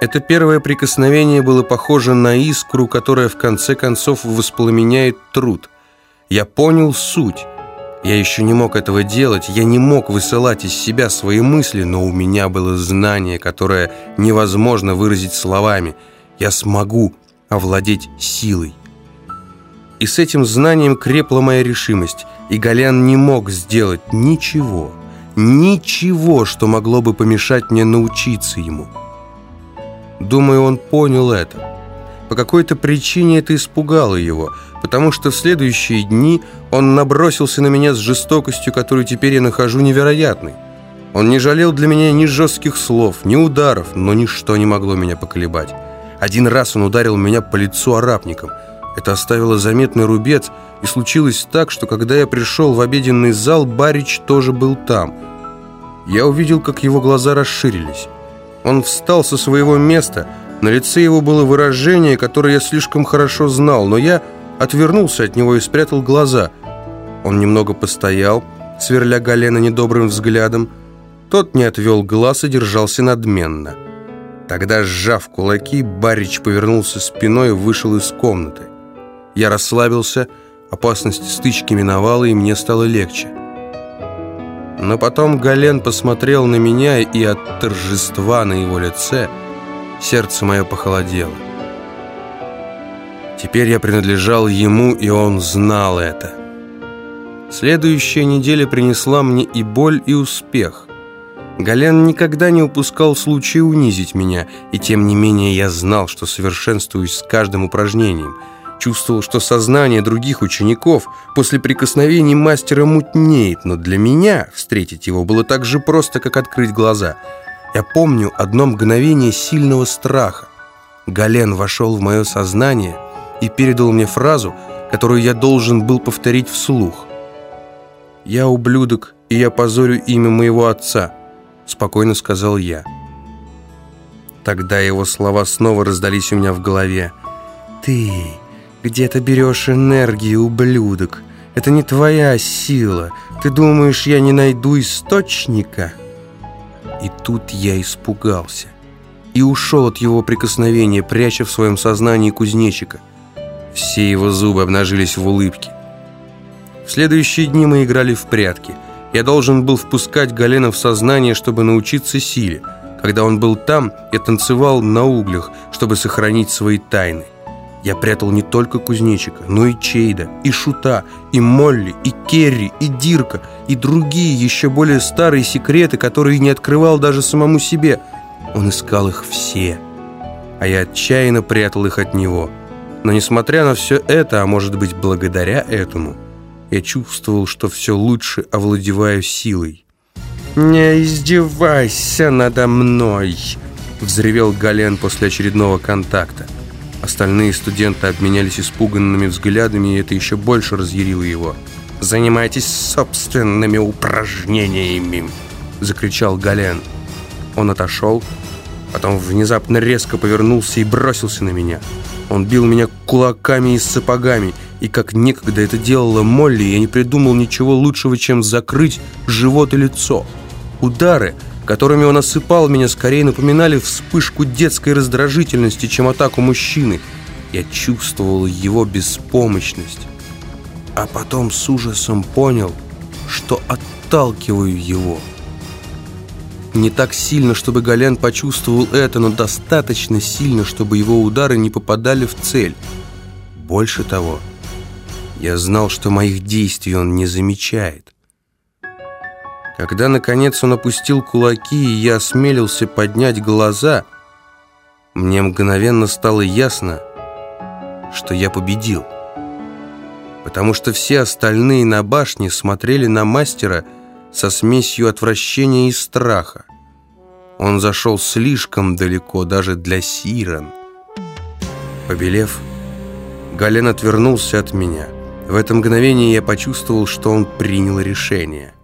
Это первое прикосновение было похоже на искру, которая в конце концов воспламеняет труд. Я понял суть. Я еще не мог этого делать, я не мог высылать из себя свои мысли, но у меня было знание, которое невозможно выразить словами. Я смогу овладеть силой. И с этим знанием крепла моя решимость, и Голян не мог сделать ничего, ничего, что могло бы помешать мне научиться ему. Думаю, он понял это. По какой-то причине это испугало его, потому что в следующие дни он набросился на меня с жестокостью, которую теперь я нахожу невероятной. Он не жалел для меня ни жестких слов, ни ударов, но ничто не могло меня поколебать. Один раз он ударил меня по лицу арапником. Это оставило заметный рубец, и случилось так, что когда я пришел в обеденный зал, Барич тоже был там. Я увидел, как его глаза расширились. Он встал со своего места. На лице его было выражение, которое я слишком хорошо знал, но я отвернулся от него и спрятал глаза. Он немного постоял, сверля Галена недобрым взглядом. Тот не отвел глаз и держался надменно. Тогда, сжав кулаки, Барич повернулся спиной и вышел из комнаты. Я расслабился, опасность стычки миновала, и мне стало легче. Но потом Гален посмотрел на меня, и от торжества на его лице сердце мое похолодело. Теперь я принадлежал ему, и он знал это. Следующая неделя принесла мне и боль, и успех. Гален никогда не упускал случая унизить меня, и тем не менее я знал, что совершенствуюсь с каждым упражнением – Чувствовал, что сознание других учеников после прикосновений мастера мутнеет, но для меня встретить его было так же просто, как открыть глаза. Я помню одно мгновение сильного страха. Гален вошел в мое сознание и передал мне фразу, которую я должен был повторить вслух. «Я ублюдок, и я позорю имя моего отца», — спокойно сказал я. Тогда его слова снова раздались у меня в голове. «Ты где ты берешь энергию, ублюдок? Это не твоя сила. Ты думаешь, я не найду источника?» И тут я испугался. И ушел от его прикосновения, пряча в своем сознании кузнечика. Все его зубы обнажились в улыбке. В следующие дни мы играли в прятки. Я должен был впускать Галена в сознание, чтобы научиться силе. Когда он был там, я танцевал на углях, чтобы сохранить свои тайны. Я прятал не только кузнечика, но и Чейда, и Шута, и Молли, и Керри, и Дирка, и другие еще более старые секреты, которые не открывал даже самому себе. Он искал их все, а я отчаянно прятал их от него. Но несмотря на все это, а может быть благодаря этому, я чувствовал, что все лучше овладеваю силой. «Не издевайся надо мной!» — взревел Гален после очередного контакта. Остальные студенты обменялись испуганными взглядами, и это еще больше разъярило его. «Занимайтесь собственными упражнениями!» — закричал Гален. Он отошел, потом внезапно резко повернулся и бросился на меня. Он бил меня кулаками и сапогами, и как некогда это делала Молли, я не придумал ничего лучшего, чем закрыть живот и лицо. Удары — которыми он осыпал меня, скорее напоминали вспышку детской раздражительности, чем атаку мужчины. Я чувствовал его беспомощность. А потом с ужасом понял, что отталкиваю его. Не так сильно, чтобы Гален почувствовал это, но достаточно сильно, чтобы его удары не попадали в цель. Больше того, я знал, что моих действий он не замечает. Когда, наконец, он опустил кулаки, и я осмелился поднять глаза, мне мгновенно стало ясно, что я победил. Потому что все остальные на башне смотрели на мастера со смесью отвращения и страха. Он зашел слишком далеко даже для Сирен. Побелев, Гален отвернулся от меня. В это мгновение я почувствовал, что он принял решение –